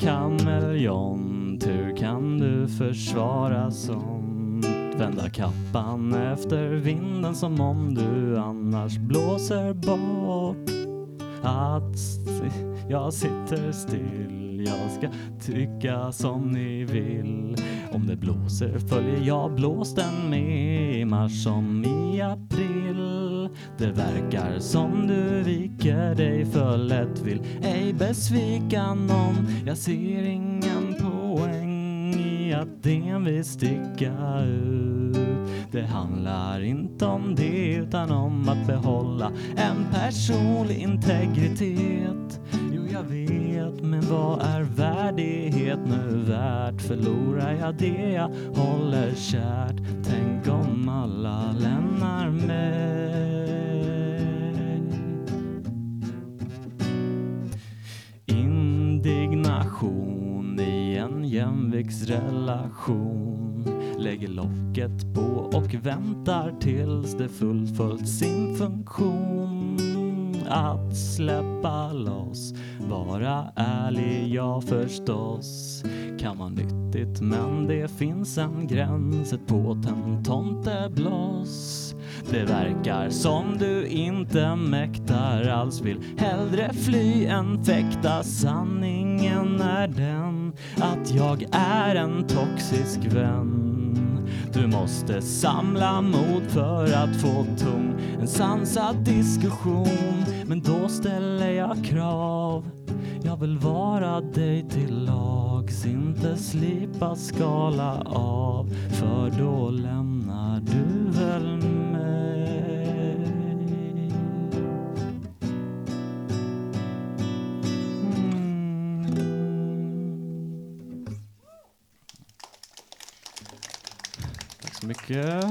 kameleont, hur kan du försvara sånt? Vända kappan efter vinden som om du annars blåser bort. Att jag sitter still, jag ska tycka som ni vill. Om det blåser följer jag blåsten med i mars som i april. Det verkar som du viker dig för lätt, vill ej besvika någon. Jag ser ingen poäng i att den vill sticka ut. Det handlar inte om det utan om att behålla en personlig integritet. Jo, jag vet, men vad är värdighet nu värt? Förlorar jag det jag håller kärt? Tänk om alla Indignation i en jämviktsrelation lägger locket på och väntar tills det fullföljt sin funktion. Att släppa loss, vara ärlig, ja förstås kan vara nyttigt men det finns en gräns, ett potent tomtebloss. Det verkar som du inte mäktar alls vill hellre fly än fäkta. Sanningen är den att jag är en toxisk vän. Du måste samla mod för att få ton En sansad diskussion. Men då ställer jag krav. Jag vill vara dig till lags Inte slipa skala av. För då lämnar du så mycket.